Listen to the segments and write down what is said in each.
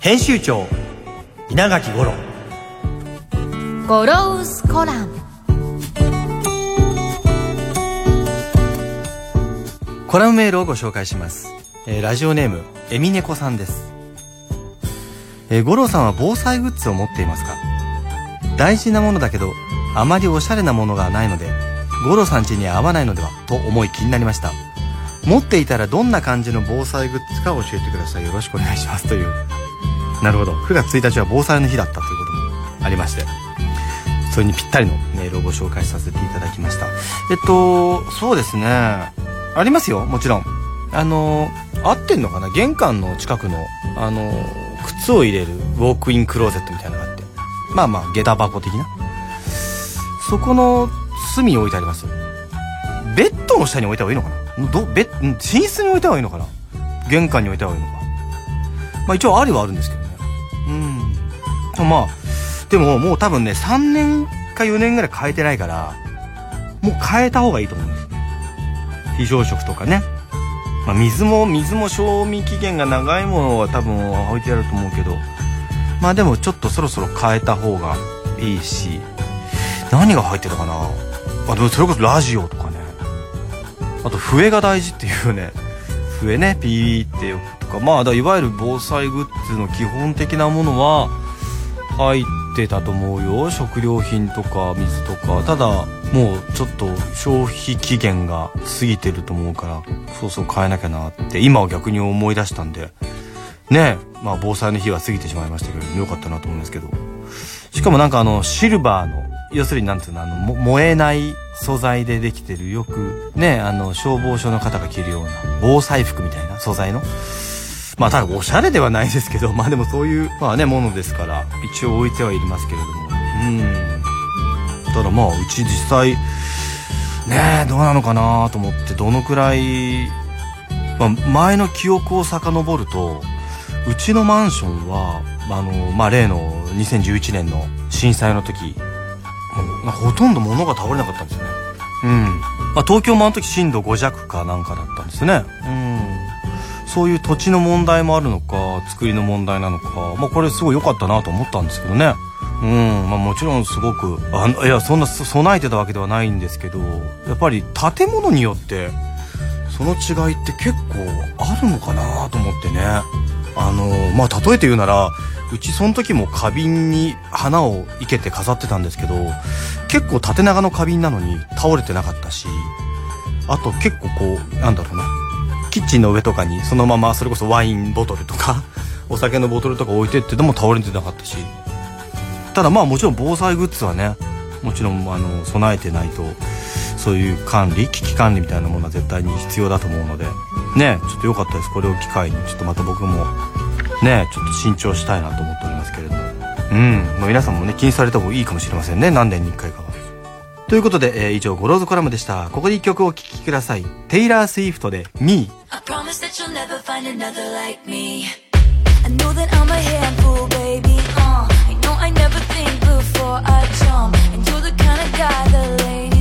編集長稲垣五郎。ゴロウスコラム。コラムメールをご紹介します、えーラジオネームえみねこさんです、えー、五郎さんは防災グッズを持っていますか？大事なものだけどあまりおしゃれなものがないので五郎さん家に合わないのではと思い気になりました。持っていたらどんな感じの防災グッズか教えてください。よろしくお願いします。というなるほど。9月1日は防災の日だったということもありましてそれにぴったりのメールをご紹介させていただきました。えっとそうですね。ありますよもちろん。あの合ってんのかな？玄関の近くのあの靴を入れるウォークインクローゼットみたいなのがあって。まあまあ下駄箱的な。そこの隅に置いてあります。ベッドの下に置いた方がいいのかな？どベ寝室に置いた方がいいのかな？玄関に置いた方がいいのか。まあ一応ありはあるんですけまあでももう多分ね3年か4年ぐらい変えてないからもう変えた方がいいと思うんです。非常食とかね、まあ、水も水も賞味期限が長いものは多分置いてあると思うけど。まあでもちょっとそろそろ変えた方がいいし。何が入ってたかな。あでもそれこそラジオとかね。あと笛が大事っていうね。笛ねピーってよくとか。まあだかいわゆる防災グッズの基本的なものは入ってたと思うよ。食料品とか水とか。ただもうちょっと消費期限が過ぎてると思うからそうそう変えなきゃなって今は逆に思い出したんで。ねえまあ防災の日は過ぎてしまいましたけどよかったなと思うんですけど。しかもなんかあのシルバーの要するになんていうのあの燃えない素材でできてるよくねあの消防署の方が着るような防災服みたいな素材のまあただおしゃれではないですけどまあでもそういうまあねものですから一応置いてはいますけれども。うん。ただまあうち実際ねえどうなのかなと思ってどのくらい、まあ、前の記憶を遡るとうちのマンションはあのまあ例の2011年の震災の時もうまあほとんど物が倒れなかったんですよね。うん、まあ、東京もあの時震度5弱かなんかだったんですね。うんそういう土地の問題もあるのか作りの問題なのかまあこれすごい良かったなと思ったんですけどね。うんまあもちろんすごくあのいやそんな備えてたわけではないんですけどやっぱり建物によってその違いって結構あるのかなと思ってね。あのまあ例えて言うならうちその時も花瓶に花を生けて飾ってたんですけど結構縦長の花瓶なのに倒れてなかったしあと結構こうなんだろうな。キッチンの上とかにそのままそれこそワインボトルとか お酒のボトルとか置いてってでも倒れてなかったし。ただまあもちろん防災グッズはねもちろんあの備えてないとそういう管理危機管理みたいなものは絶対に必要だと思うのでねちょっと良かったです。これを機会にちょっとまた僕もねちょっと新調したいなと思っておりますけれども。うん、まあ、皆さんもね気にされた方がいいかもしれませんね。何年に1回かは。ということで、えー以上ゴローズコラムでしたここで一曲お聴きくださいテイラー・スウィフトで「Me」I promise that you'll never find another like me. I know that I'm a handful, baby. Uh, I know I never think before I jump. And you're the kind of guy the lady.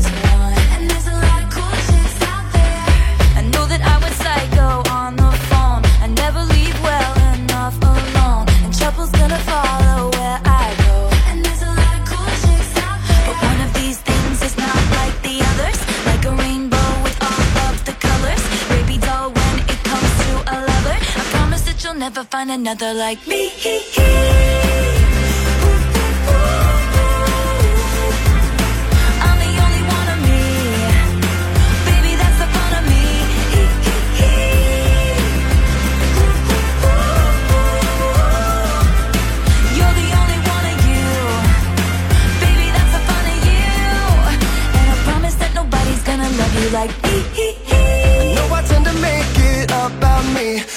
Promise that nobody you like me. I know I tend to make it about me.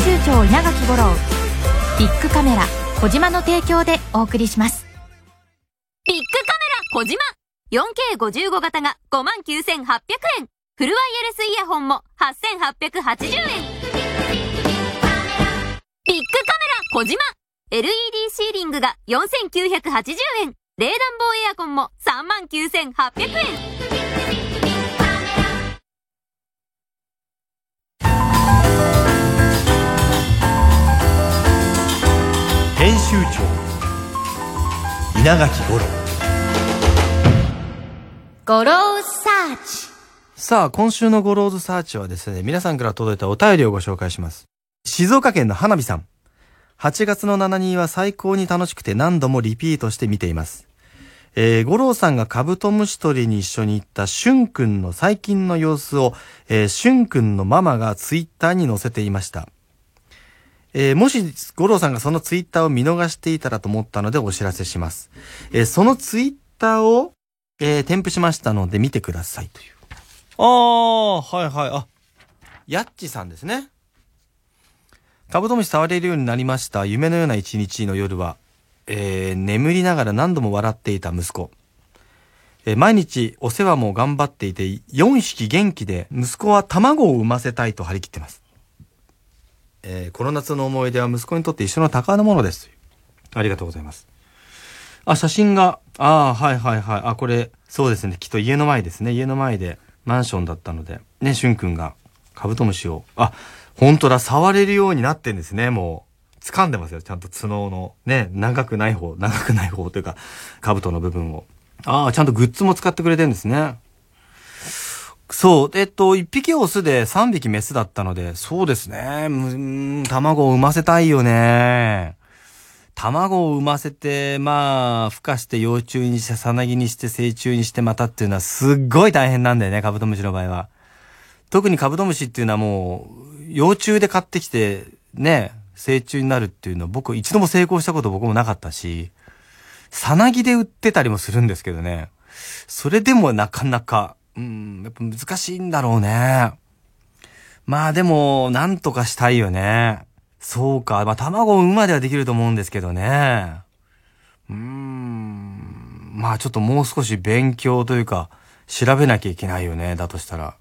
集長稲垣吾郎ビッグカメラ小島の提供でお送りします。ビッグカメラ小島 4K55 型が59,800円。フルワイヤレスイヤホンも8,880円。ビッグカメラ小島 LED シーリングが4,980円。冷暖房エアコンも39,800円。編集長稲垣五郎。ゴローサーチさあ今週のゴローズサーチはですね皆さんから届いたお便りをご紹介します。静岡県の花火さん。8月の7人は最高に楽しくて何度もリピートして見ています。えー、五郎さんがカブトムシ取りに一緒に行ったしゅんくんの最近の様子を、えー、しゅんくんのママがツイッターに載せていました。えーもし、五郎さんがそのツイッターを見逃していたらと思ったのでお知らせします。えーそのツイッターを、えー添付しましたので見てくださいという。ああ、はいはい、あ、やっちさんですね。カブトムシ触れるようになりました。夢のような一日の夜は、えー眠りながら何度も笑っていた息子。えー毎日お世話も頑張っていて、4匹元気で、息子は卵を産ませたいと張り切ってます。えーこの夏の思い出は息子にとって一緒の宝のものです。ありがとうございます。あ、写真が、ああ、はいはいはい。あ、これ、そうですね。きっと家の前ですね。家の前で、マンションだったので、ね、しゅんくんが、カブトムシを、あ、本当だ、触れるようになってんですね、もう。掴んでますよ、ちゃんと角の、ね、長くない方、長くない方というか、カブトの部分を。ああ、ちゃんとグッズも使ってくれてるんですね。そう。えっと、一匹オスで三匹メスだったので、そうですね。うん卵を産ませたいよね。卵を産ませて、まあ、孵化して幼虫にして、さなぎにして、成虫にしてまたっていうのはすっごい大変なんだよね、カブトムシの場合は。特にカブトムシっていうのはもう、幼虫で買ってきて、ね、成虫になるっていうのは僕一度も成功したこと僕もなかったし、さなぎで売ってたりもするんですけどね。それでもなかなか、うん、やっぱ難しいんだろうね。まあでも、なんとかしたいよね。そうか。まあ卵を産むまではできると思うんですけどね。うーん。まあちょっともう少し勉強というか、調べなきゃいけないよね。だとしたら。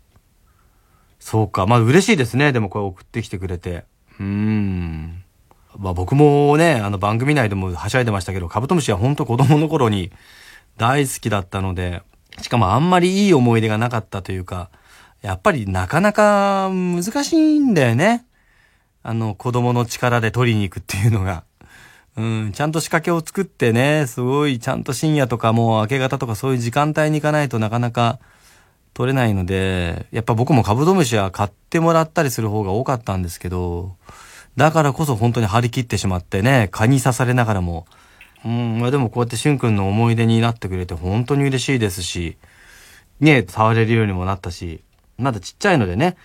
そうか。まあ嬉しいですね。でもこれ送ってきてくれて。うーん。まあ僕もね、あの番組内でもはしゃいでましたけど、カブトムシは本当子供の頃に大好きだったので、しかもあんまりいい思い出がなかったというか、やっぱりなかなか難しいんだよね。あの子供の力で取りに行くっていうのが。うん、ちゃんと仕掛けを作ってね、すごいちゃんと深夜とかもう明け方とかそういう時間帯に行かないとなかなか取れないので、やっぱ僕もカブトムシは買ってもらったりする方が多かったんですけど、だからこそ本当に張り切ってしまってね、蚊に刺されながらも、うん、まあでもこうやってしゅんくんの思い出になってくれて本当に嬉しいですし、ね、触れるようにもなったし、まだちっちゃいのでね、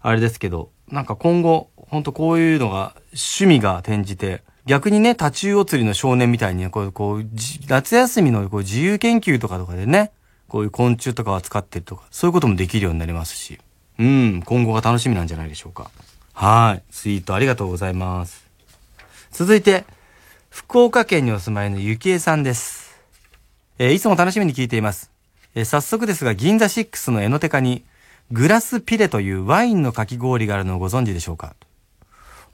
あれですけど、なんか今後、本当こういうのが趣味が転じて、逆にね、タチウオ釣りの少年みたいにね、こう、こう、夏休みのこう自由研究とかとかでね、こういう昆虫とかを扱ってるとか、そういうこともできるようになりますし、うん、今後が楽しみなんじゃないでしょうか。はい。ツイートありがとうございます。続いて、福岡県にお住まいのゆきえさんです。えーいつも楽しみに聞いています。えー早速ですが、銀座6のエノテカに、グラスピレというワインのかき氷があるのをご存知でしょうか？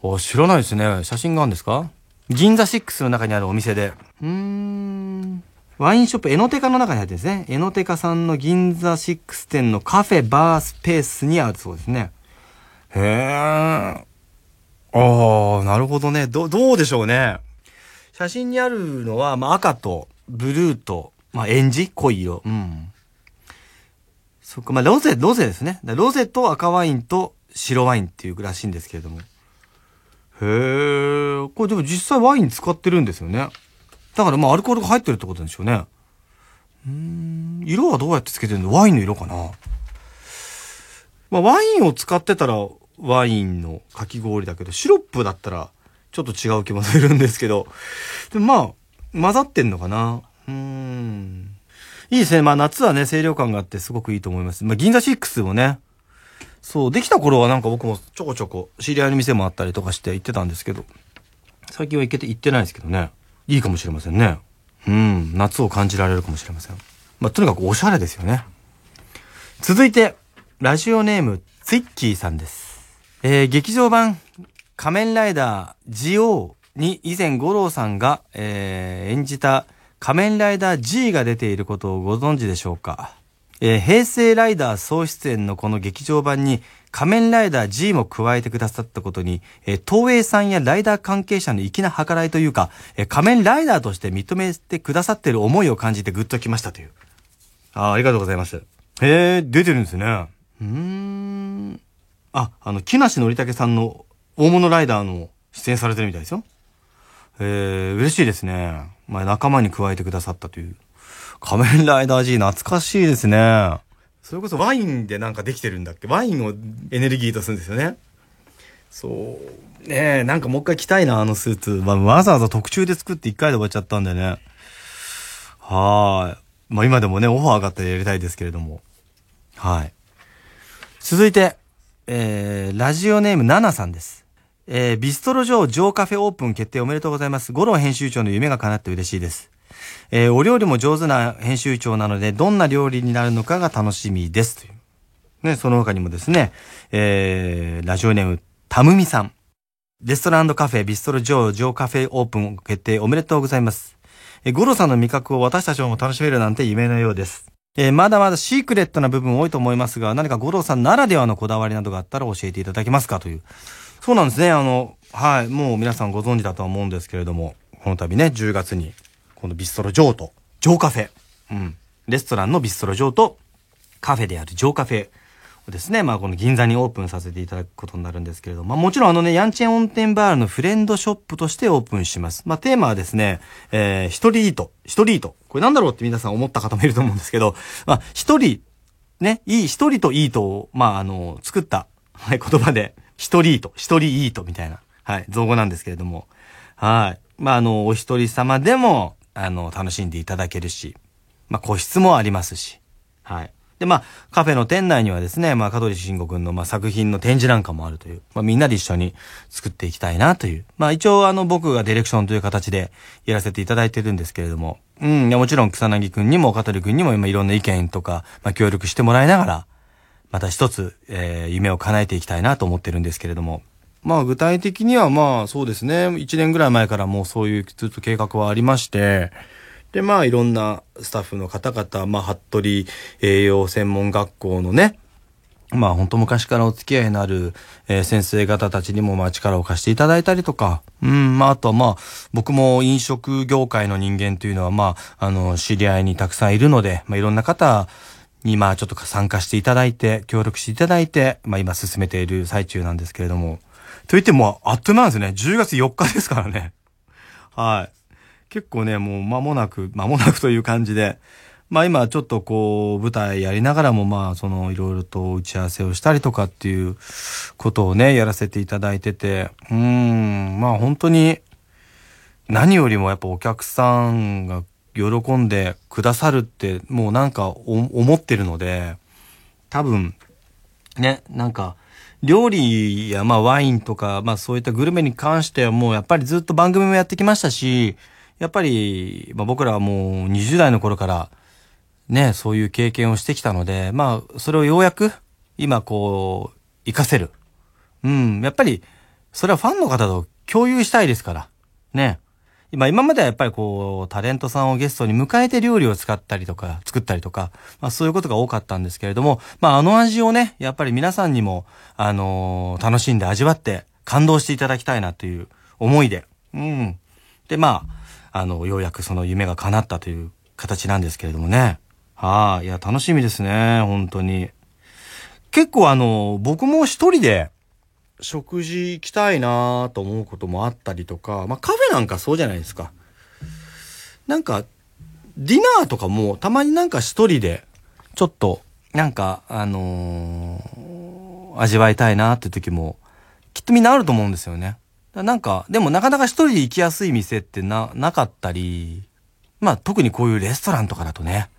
あ、知らないですね。写真があるんですか？銀座6の中にあるお店で。うーん。ワインショップ、エノテカの中に入ってるんですね。エノテカさんの銀座6店のカフェバースペースにあるそうですね。へえ。ああ、ああ、なるほどね。ど、どうでしょうね。写真にあるのは、まあ、赤と、ブルーと、まあ、エンジ濃い色。うん。そっか、まあ、ロゼ、ロゼですね。ロゼと赤ワインと白ワインっていうらしいんですけれども。へえ、これでも実際ワイン使ってるんですよね。だからまあアルコールが入ってるってことでしょうね。うーん、色はどうやってつけてるの？ワインの色かな？まあワインを使ってたらワインのかき氷だけど、シロップだったらちょっと違う気もするんですけど。でもまあ、混ざってんのかなうーん。いいですね。まあ夏はね、清涼感があってすごくいいと思います。まあ銀座6もね、そう、できた頃はなんか僕もちょこちょこ知り合いの店もあったりとかして行ってたんですけど、最近は行けて行ってないですけどね。いいかもしれませんね。うん、夏を感じられるかもしれません。まあ、とにかくおしゃれですよね。続いて、ラジオネーム、ツイッキーさんです。えー、劇場版、仮面ライダー GO に以前五郎さんが、えー、演じた仮面ライダー G が出ていることをご存知でしょうか？えー平成ライダー総出演のこの劇場版に仮面ライダー G も加えてくださったことに、えー東映さんやライダー関係者の粋な計らいというか、えー仮面ライダーとして認めてくださっている思いを感じてグッときましたという。あーありがとうございます。へえ、出てるんですね。うーん。あ、あの、木梨憲武さんの大物ライダーの出演されてるみたいですよ。えー、嬉しいですね。まあ、仲間に加えてくださったという。仮面ライダー G 懐かしいですね。それこそワインでなんかできてるんだっけ？ワインをエネルギーとするんですよね。そう。ねえ、なんかもう一回着たいな、あのスーツ。まあ、わざわざ特注で作って一回で終わっちゃったんでね。はい。まあ、今でもね、オファー上がったらやりたいですけれども。はい。続いて、えー、ラジオネームナナさんです。えー、ビストロ上上カフェオープン決定おめでとうございます。五郎編集長の夢が叶って嬉しいです。えー、お料理も上手な編集長なので、どんな料理になるのかが楽しみです。という。ね、その他にもですね、えー、ラジオネーム、たむみさん。レストランカフェ、ビストロ上上カフェオープン決定おめでとうございます。えー、五郎さんの味覚を私たちも楽しめるなんて夢のようです。えーまだまだシークレットな部分多いと思いますが、何か五郎さんならではのこだわりなどがあったら教えていただけますかという。そうなんですね。あの、はい。もう皆さんご存知だとは思うんですけれども、この度ね、10月に、このビストロジョーと、ジョーカフェ。うん。レストランのビストロジョーと、カフェであるジョーカフェをですね、まあこの銀座にオープンさせていただくことになるんですけれども、まあもちろんあのね、ヤンチェン温泉バーのフレンドショップとしてオープンします。まあテーマはですね、えー、一人イート、一人イート。これなんだろうって皆さん思った方もいると思うんですけど、まあ一人、ね、いい、一人とイートを、まああの、作った、はい、言葉で、一人イート、一人イートみたいな、はい、造語なんですけれども、はい。まああの、お一人様でも、あの、楽しんでいただけるし、まあ個室もありますし、はい。で、まあ、カフェの店内にはですね、まあ、香取慎吾くんの、まあ、作品の展示なんかもあるという、まあ、みんなで一緒に作っていきたいなという。まあ、一応、あの、僕がディレクションという形でやらせていただいてるんですけれども、うん、もちろん草薙くんにも香取くんにも今いろんな意見とか、まあ、協力してもらいながら、また一つ、えー、夢を叶えていきたいなと思ってるんですけれども、まあ具体的にはまあそうですね、1年ぐらい前からもうそういうずっと計画はありまして、でまあいろんなスタッフの方々、まあ服部栄養専門学校のね、まあ本当昔からお付き合いのある、えー先生方たちにもまあ力を貸していただいたりとか、うん、まああとはまあ僕も飲食業界の人間というのはまああの知り合いにたくさんいるので、まあいろんな方にまあちょっと参加していただいて、協力していただいて、まあ今進めている最中なんですけれども、と言ってもあっという間なんですね。10月4日ですからね。はい。結構ね、もう間もなく、間もなくという感じで、まあ今ちょっとこう舞台やりながらもまあそのいろいろと打ち合わせをしたりとかっていうことをね、やらせていただいてて、うん、まあ本当に何よりもやっぱお客さんが喜んでくださるってもうなんか思ってるので、多分ね、なんか、料理やまあワインとか、まあそういったグルメに関してはもうやっぱりずっと番組もやってきましたし、やっぱり、まあ僕らはもう20代の頃からね、そういう経験をしてきたので、まあそれをようやく今こう、活かせる。うん、やっぱり、それはファンの方と共有したいですから。ね。今、今まではやっぱりこう、タレントさんをゲストに迎えて料理を使ったりとか、作ったりとか、まあそういうことが多かったんですけれども、まああの味をね、やっぱり皆さんにも、あのー楽しんで味わって、感動していただきたいなという思いで、うん。で、まあ、あの、ようやくその夢が叶ったという形なんですけれどもね。はい、いや、楽しみですね、本当に。結構あの、僕も一人で食事行きたいなと思うこともあったりとか、まあカフェなんかそうじゃないですか。なんか、ディナーとかもたまになんか一人で、ちょっと、なんか、あのー味わいたいなって時も、きっとみんなあると思うんですよね。なんか、でもなかなか一人で行きやすい店ってな、なかったり、まあ特にこういうレストランとかだとね、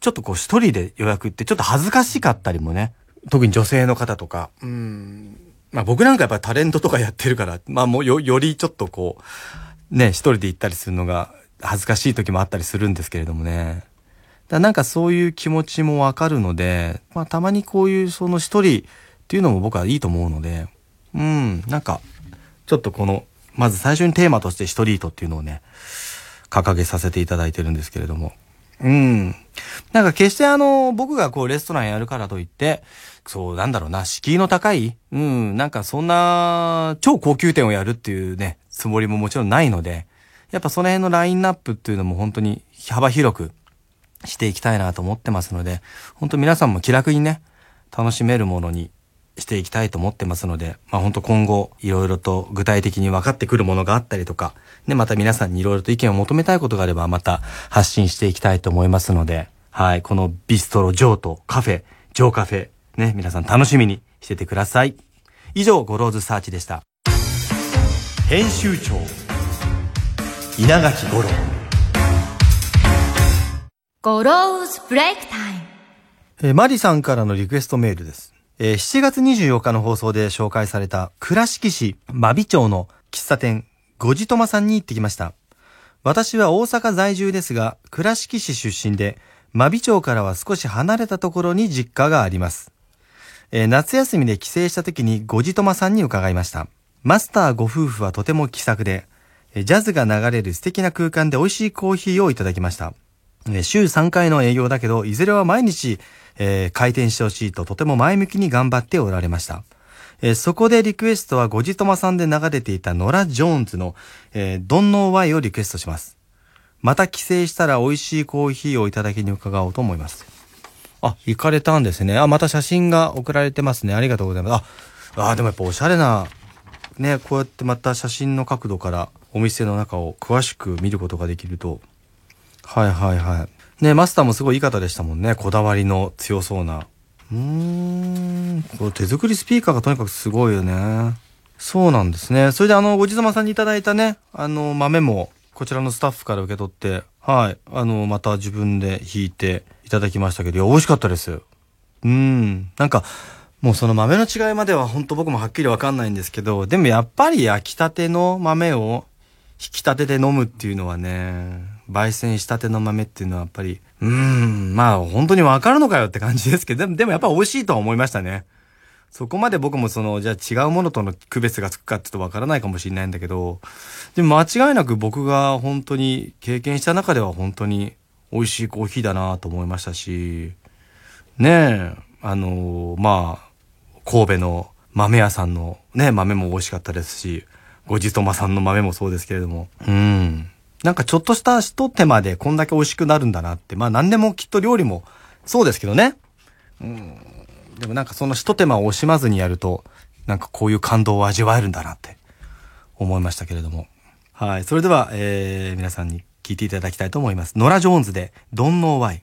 ちょっとこう一人で予約ってちょっと恥ずかしかったりもね、特に女性の方とか、うん、まあ僕なんかやっぱりタレントとかやってるから、まあもうよ、よりちょっとこう、ね、一人で行ったりするのが恥ずかしい時もあったりするんですけれどもね。だからなんかそういう気持ちもわかるので、まあたまにこういうその一人っていうのも僕はいいと思うので、うん、なんか、ちょっとこの、まず最初にテーマとしてストリートっていうのをね、掲げさせていただいてるんですけれども。うん。なんか決してあの、僕がこうレストランやるからといって、そうなんだろうな、敷居の高い、うん、なんかそんな超高級店をやるっていうね、つもりももちろんないので、やっぱその辺のラインナップっていうのも本当に幅広くしていきたいなと思ってますので、本当皆さんも気楽にね、楽しめるものにしていきたいと思ってますので、まあ本当今後いろいろと具体的に分かってくるものがあったりとか、ね、また皆さんにいろいろと意見を求めたいことがあればまた発信していきたいと思いますので、はい、このビストロジョーとカフェ、ジョーカフェ、ね、皆さん楽しみにしててください。以上、ゴローズサーチでした。編集長稲垣吾郎ゴローズブレイクタイム。えーマリさんからのリクエストメールです。えー7月24日の放送で紹介された倉敷市真備町の喫茶店ごじとまさんに行ってきました。私は大阪在住ですが、倉敷市出身で、真備町からは少し離れたところに実家があります。えー夏休みで帰省した時にごじとまさんに伺いました。マスターご夫婦はとても気さくで、ジャズが流れる素敵な空間で美味しいコーヒーをいただきました。え週3回の営業だけど、いずれは毎日、えー開店してほしいととても前向きに頑張っておられました。えーそこでリクエストはごじとまさんで流れていたノラ・ジョーンズの、えー、ドンノーワイをリクエストします。また帰省したら美味しいコーヒーをいただきに伺おうと思います。あ、行かれたんですね。あ、また写真が送られてますね。ありがとうございます。あ、あでもやっぱおしゃれな、ね、こうやってまた写真の角度からお店の中を詳しく見ることができると、はいはいはい。ね、マスターもすごいいい方でしたもんね。こだわりの強そうな。うーん、この手作りスピーカーがとにかくすごいよね。そうなんですね。それであの、ごちそうさんにいただいたね、あの、豆も、こちらのスタッフから受け取って、はい、あの、また自分で弾いていただきましたけど、いや、美味しかったです。うん。なんか、もうその豆の違いまでは本当僕もはっきりわかんないんですけど、でもやっぱり焼きたての豆を引き立てて飲むっていうのはね、焙煎したての豆っていうのはやっぱり、うーん、まあ本当にわかるのかよって感じですけど、でもでもやっぱ美味しいとは思いましたね。そこまで僕もその、じゃあ違うものとの区別がつくかって言うとわからないかもしれないんだけど、でも間違いなく僕が本当に経験した中では本当に美味しいコーヒーだなと思いましたし、ねえ、あのまあ、神戸の豆屋さんのね、豆も美味しかったですし、ごじとまさんの豆もそうですけれども、うん。なんかちょっとした一手間でこんだけ美味しくなるんだなって、まあ何でもきっと料理もそうですけどね。うん。でもなんかその一手間を惜しまずにやると、なんかこういう感動を味わえるんだなって思いましたけれども。はい。それでは、えー、皆さんに聞いていただきたいと思います。ノラ・ジョーンズで、ドンノーワイ。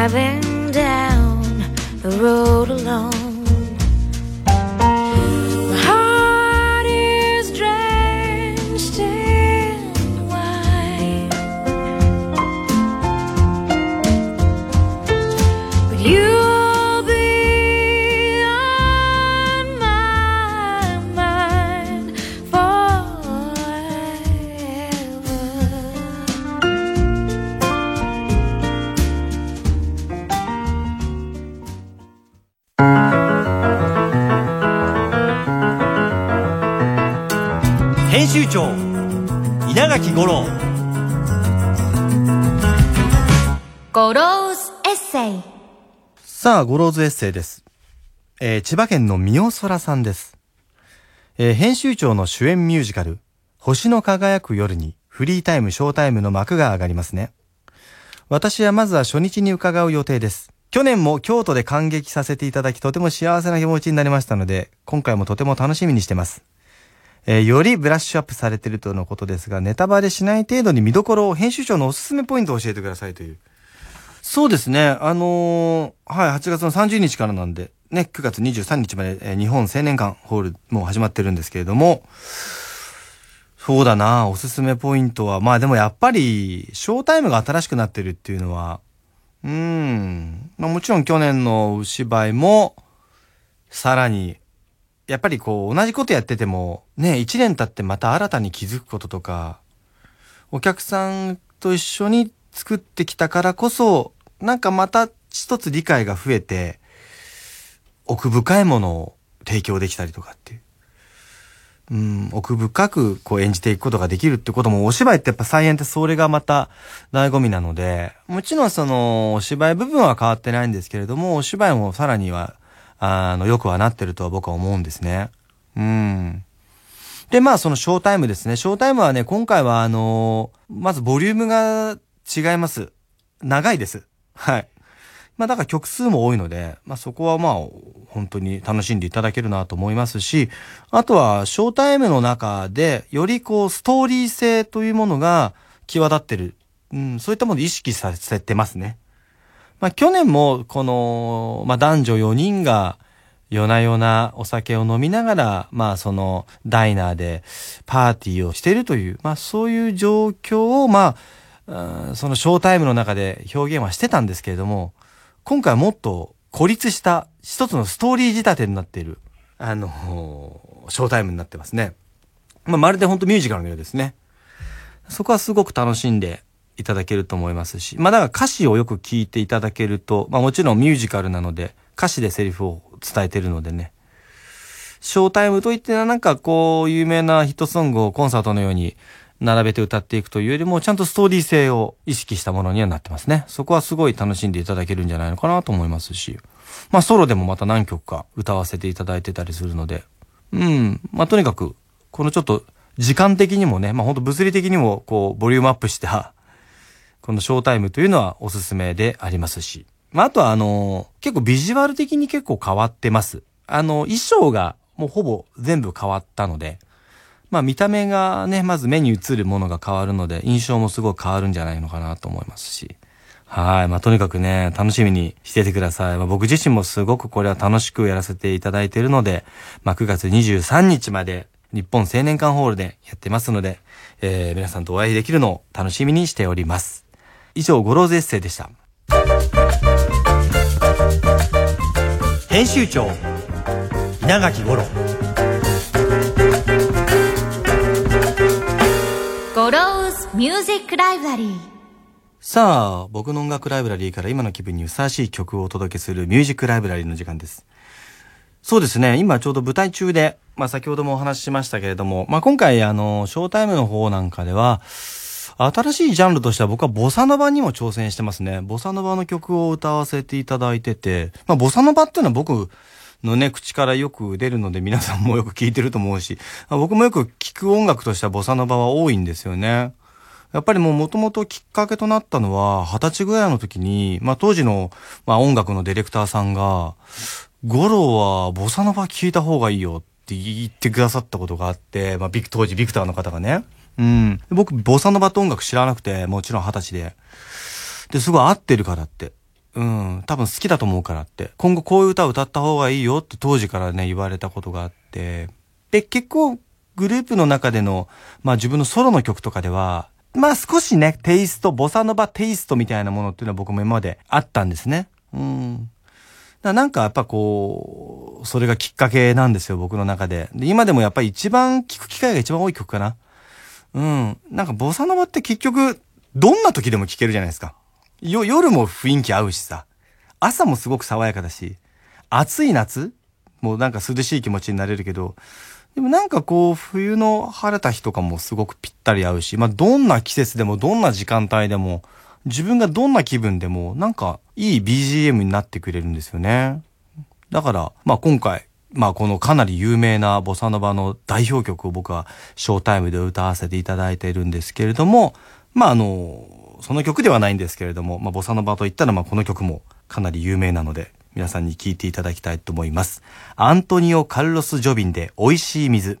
driving down the road alone. あ、ゴローズエッセイです。えー千葉県の三尾空さんです。えー編集長の主演ミュージカル、君の輝く夜に FREE TIME, SHOW TIME の幕が上がりますね。私はまずは初日に伺う予定です。去年も京都で感激させていただきとても幸せな気持ちになりましたので、今回もとても楽しみにしてます。えーよりブラッシュアップされているとのことですが、ネタバレしない程度に見どころを編集長のおすすめポイントを教えてくださいという。そうですね。あのーはい、8月の30日からなんで、ね、9月23日まで、えー日本青年館ホールもう始まってるんですけれども、そうだな、おすすめポイントは、まあでもやっぱり、ショータイムが新しくなってるっていうのは、うん、まあもちろん去年のお芝居も、さらに、やっぱりこう、同じことやってても、ね、1年経ってまた新たに気づくこととか、お客さんと一緒に作ってきたからこそ、なんかまた一つ理解が増えて、奥深いものを提供できたりとかっていう。うん、奥深くこう演じていくことができるってことも、お芝居ってやっぱ再演ってそれがまた醍醐味なので、もちろんその、お芝居部分は変わってないんですけれども、お芝居もさらには、あの、良くはなってるとは僕は思うんですね。うん。で、まあ、そのショータイムですね。ショータイムはね、今回はあのまずボリュームが違います。長いです。はい。まあ、だから曲数も多いので、まあ、そこはまあ、本当に楽しんでいただけるなと思いますし、あとは、ショータイムの中で、よりこう、ストーリー性というものが際立ってる。うん、そういったものを意識させてますね。まあ、去年も、この、まあ、男女4人が、夜な夜なお酒を飲みながら、まあ、その、ダイナーでパーティーをしているという、まあ、そういう状況を、まあ、そのショータイムの中で表現はしてたんですけれども、今回はもっと孤立した一つのストーリー仕立てになっている、あの、ショータイムになってますね。まあ、まるで本当ミュージカルのようですね。そこはすごく楽しんでいただけると思いますし、まあだから歌詞をよく聞いていただけると、まあもちろんミュージカルなので、歌詞でセリフを伝えてるのでね。ショータイムといってなんかこう、有名なヒットソングをコンサートのように並べて歌っていくというよりも、ちゃんとストーリー性を意識したものにはなってますね。そこはすごい楽しんでいただけるんじゃないのかなと思いますし。まあソロでもまた何曲か歌わせていただいてたりするので。うん。まあとにかく、このちょっと時間的にもね、まあ本当物理的にもこう、ボリュームアップした、このショータイムというのはおすすめでありますし。まあ、あとはあの結構ビジュアル的に結構変わってます。あの、衣装がもうほぼ全部変わったので、まあ見た目がね、まず目に映るものが変わるので、印象もすごい変わるんじゃないのかなと思いますし。はい。まあとにかくね、楽しみにしててください。まあ僕自身もすごくこれは楽しくやらせていただいているので、まあ9月23日まで日本青年館ホールでやってますので、えー、皆さんとお会いできるのを楽しみにしております。以上、ゴローズエッセイでした。編集長稲垣吾郎ミュージックライブラリーさあ、僕の音楽ライブラリーから今の気分にふさわしい曲をお届けするミュージックライブラリーの時間です。そうですね、今ちょうど舞台中で、まあ先ほどもお話ししましたけれども、まあ今回あの、ショータイムの方なんかでは、新しいジャンルとしては僕はボサノバにも挑戦してますね。ボサノバの曲を歌わせていただいてて、まあボサノバっていうのは僕のね、口からよく出るので皆さんもよく聞いてると思うし、僕もよく聴く音楽としてはボサノバは多いんですよね。やっぱりもう元々きっかけとなったのは、二十歳ぐらいの時に、まあ当時の、まあ音楽のディレクターさんが、ゴロはボサノバ聴いた方がいいよって言ってくださったことがあって、まあビク、当時ビクターの方がね。うん。僕、ボサノバと音楽知らなくて、もちろん二十歳で。で、すごい合ってるからって。うん。多分好きだと思うからって。今後こういう歌を歌った方がいいよって当時からね、言われたことがあって。で、結構、グループの中での、まあ自分のソロの曲とかでは、まあ少しね、テイスト、ボサノバテイストみたいなものっていうのは僕も今まであったんですね。うん。だなんかやっぱこう、それがきっかけなんですよ、僕の中で。で、今でもやっぱり一番聴く機会が一番多い曲かな。うん。なんかボサノバって結局、どんな時でも聴けるじゃないですか。よ、夜も雰囲気合うしさ。朝もすごく爽やかだし。暑い夏もうなんか涼しい気持ちになれるけど、でもなんかこう、冬の晴れた日とかもすごくぴったり合うし、まあどんな季節でもどんな時間帯でも、自分がどんな気分でも、なんかいい BGM になってくれるんですよね。だから、まあ今回、まあこのかなり有名なボサノバの代表曲を僕はショータイムで歌わせていただいているんですけれども、まああの、その曲ではないんですけれども、まあボサノバといったらまあこの曲もかなり有名なので、皆さんに聞いていただきたいと思います。アントニオ・カルロス・ジョビンで美味しい水。